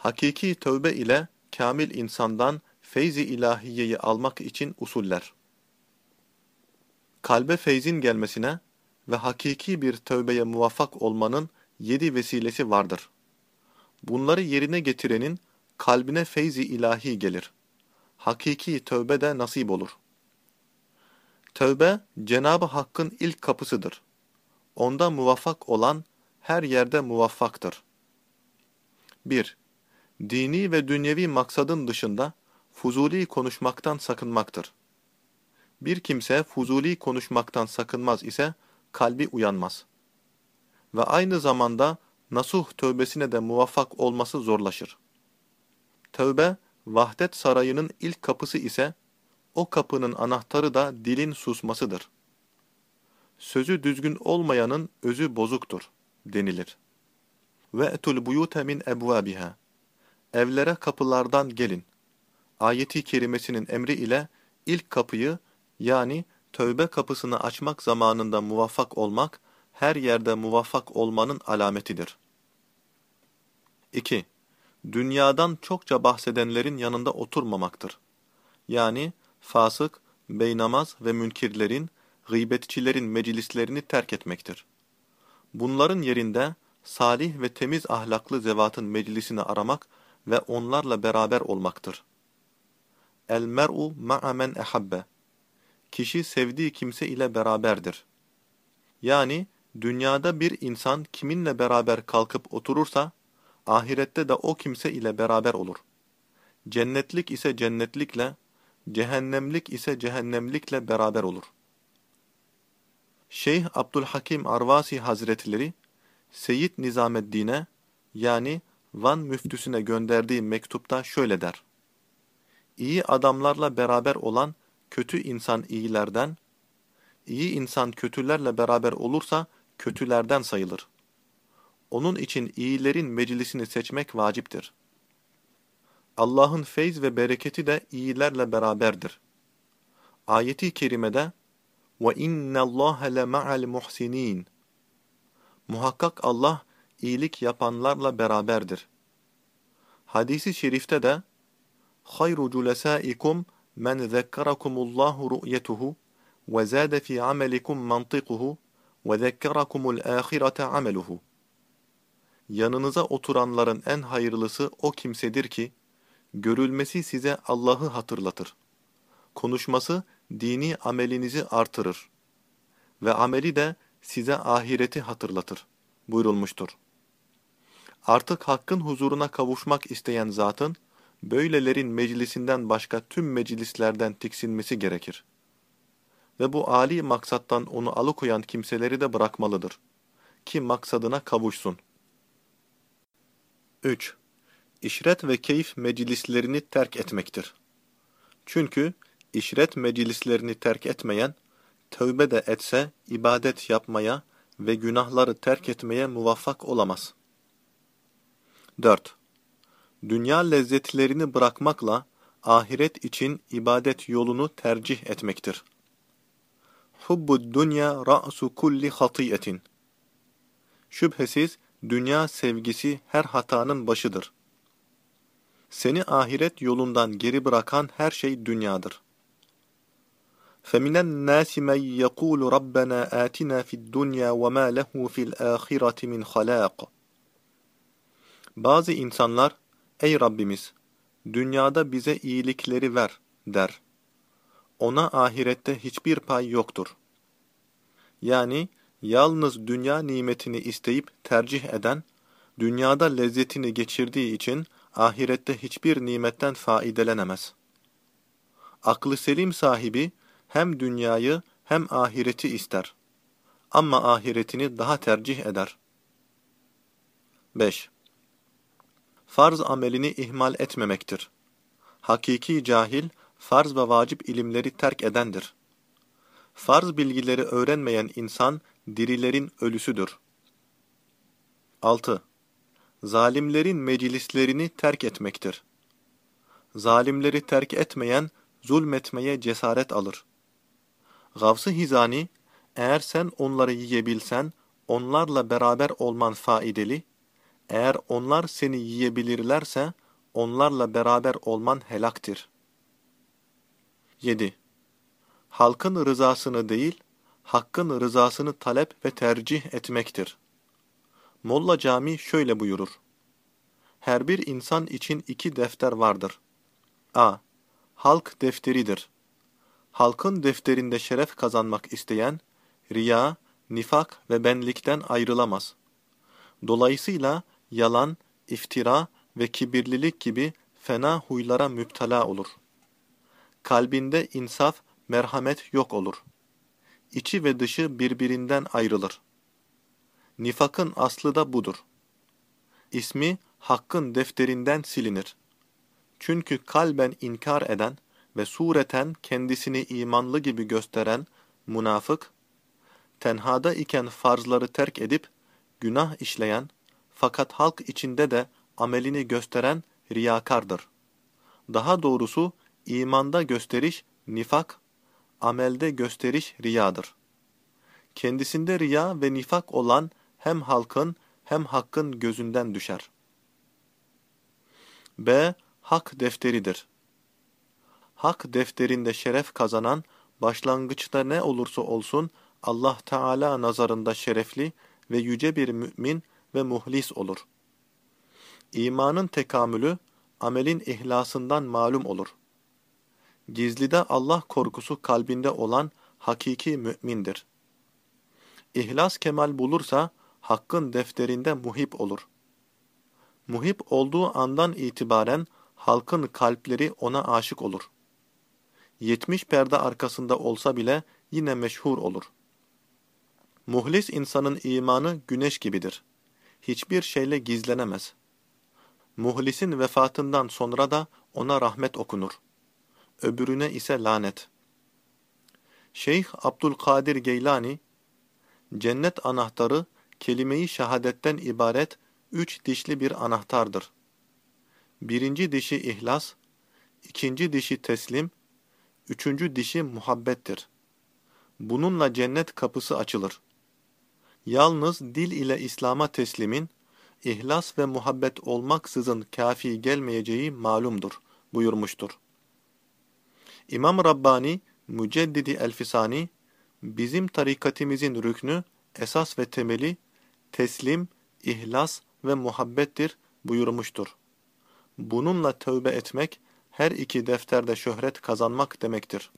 Hakiki tövbe ile kamil insandan feyzi ilahiyeyi almak için usuller. Kalbe feyzin gelmesine ve hakiki bir tövbeye muvaffak olmanın yedi vesilesi vardır. Bunları yerine getirenin kalbine feyzi ilahi gelir. Hakiki tövbe de nasip olur. Tövbe, Cenab-ı Hakk'ın ilk kapısıdır. Onda muvaffak olan her yerde muvaffaktır. 1. Dini ve dünyevi maksadın dışında fuzuli konuşmaktan sakınmaktır. Bir kimse fuzuli konuşmaktan sakınmaz ise kalbi uyanmaz. Ve aynı zamanda nasuh tövbesine de muvaffak olması zorlaşır. Tövbe, vahdet sarayının ilk kapısı ise o kapının anahtarı da dilin susmasıdır. Sözü düzgün olmayanın özü bozuktur denilir. Ve etul buyute min ebvabiha. Evlere kapılardan gelin. Ayeti kerimesinin emri ile ilk kapıyı yani tövbe kapısını açmak zamanında muvaffak olmak, her yerde muvaffak olmanın alametidir. 2. Dünyadan çokça bahsedenlerin yanında oturmamaktır. Yani fasık, beynamaz ve münkirlerin, gıybetçilerin meclislerini terk etmektir. Bunların yerinde salih ve temiz ahlaklı zevatın meclisini aramak ve onlarla beraber olmaktır. El mer'u ma'a men ehabbe. Kişi sevdiği kimse ile beraberdir. Yani dünyada bir insan kiminle beraber kalkıp oturursa, ahirette de o kimse ile beraber olur. Cennetlik ise cennetlikle, cehennemlik ise cehennemlikle beraber olur. Şeyh Abdülhakim Arvasi Hazretleri, Seyyid Nizameddin'e yani Van müftüsüne gönderdiği mektupta şöyle der. İyi adamlarla beraber olan kötü insan iyilerden, iyi insan kötülerle beraber olursa kötülerden sayılır. Onun için iyilerin meclisini seçmek vaciptir. Allah'ın feyz ve bereketi de iyilerle beraberdir. Ayeti kerimede وَاِنَّ اللّٰهَ لَمَعَ الْمُحْسِنِينَ Muhakkak Allah iyilik yapanlarla beraberdir. Hadisi şerifte de hayru culasaikum men zekkarakumullahu ru'yetuhu ve zade fi amelikum mantıkuhu ve zekkarakumul ahirete ameluhu. Yanınıza oturanların en hayırlısı o kimsedir ki, görülmesi size Allah'ı hatırlatır. Konuşması dini amelinizi artırır ve ameli de size ahireti hatırlatır buyurulmuştur. Artık hakkın huzuruna kavuşmak isteyen zatın, böylelerin meclisinden başka tüm meclislerden tiksinmesi gerekir. Ve bu âli maksattan onu alıkoyan kimseleri de bırakmalıdır. Ki maksadına kavuşsun. 3. İşret ve keyif meclislerini terk etmektir. Çünkü işret meclislerini terk etmeyen, tövbe de etse ibadet yapmaya ve günahları terk etmeye muvaffak olamaz. 4. Dünya lezzetlerini bırakmakla ahiret için ibadet yolunu tercih etmektir. Hubbud dunya ra'su kulli hatiyetin. Şüphesiz dünya sevgisi her hatanın başıdır. Seni ahiret yolundan geri bırakan her şey dünyadır. فَمِنَ النَّاسِ مَنْ يَقُولُ رَبَّنَا آتِنَا فِي الدُّنْيَا وَمَا لَهُ فِي الْآخِرَةِ مِنْ خَلَاقٍ bazı insanlar, ey Rabbimiz, dünyada bize iyilikleri ver, der. Ona ahirette hiçbir pay yoktur. Yani, yalnız dünya nimetini isteyip tercih eden, dünyada lezzetini geçirdiği için ahirette hiçbir nimetten faidelenemez. Aklı selim sahibi, hem dünyayı hem ahireti ister. Ama ahiretini daha tercih eder. 5. Farz amelini ihmal etmemektir. Hakiki cahil, farz ve vacip ilimleri terk edendir. Farz bilgileri öğrenmeyen insan, dirilerin ölüsüdür. 6. Zalimlerin meclislerini terk etmektir. Zalimleri terk etmeyen, zulmetmeye cesaret alır. Gavs-ı Hizani, eğer sen onları yiyebilsen, onlarla beraber olman faideli, Eğer onlar seni yiyebilirlerse, onlarla beraber olman helaktir. 7. Halkın rızasını değil, hakkın rızasını talep ve tercih etmektir. Molla Cami şöyle buyurur. Her bir insan için iki defter vardır. A. Halk defteridir. Halkın defterinde şeref kazanmak isteyen, riya, nifak ve benlikten ayrılamaz. Dolayısıyla yalan, iftira ve kibirlilik gibi fena huylara müptela olur. Kalbinde insaf, merhamet yok olur. İçi ve dışı birbirinden ayrılır. Nifakın aslı da budur. İsmi hakkın defterinden silinir. Çünkü kalben inkar eden ve sureten kendisini imanlı gibi gösteren münafık, tenhada iken farzları terk edip günah işleyen fakat halk içinde de amelini gösteren riyakardır. Daha doğrusu imanda gösteriş nifak, amelde gösteriş riyadır. Kendisinde riya ve nifak olan hem halkın hem hakkın gözünden düşer. B. Hak defteridir. Hak defterinde şeref kazanan, başlangıçta ne olursa olsun Allah Teala nazarında şerefli ve yüce bir mümin ve muhlis olur. İmanın tekamülü, amelin ihlasından malum olur. Gizlide Allah korkusu kalbinde olan hakiki mümindir. İhlas kemal bulursa, hakkın defterinde muhip olur. Muhip olduğu andan itibaren halkın kalpleri ona aşık olur. Yetmiş perde arkasında olsa bile yine meşhur olur. Muhlis insanın imanı güneş gibidir. Hiçbir şeyle gizlenemez. Muhlisin vefatından sonra da ona rahmet okunur. Öbürüne ise lanet. Şeyh Abdülkadir Geylani, cennet anahtarı kelime-i şehadetten ibaret üç dişli bir anahtardır. Birinci dişi ihlas, ikinci dişi teslim, üçüncü dişi muhabbettir. Bununla cennet kapısı açılır. Yalnız dil ile İslam'a teslimin, ihlas ve muhabbet olmaksızın kafi gelmeyeceği malumdur buyurmuştur. İmam Rabbani, Müceddidi Elfisani, bizim tarikatimizin rüknü, esas ve temeli, teslim, ihlas ve muhabbettir buyurmuştur. Bununla tövbe etmek, her iki defterde şöhret kazanmak demektir.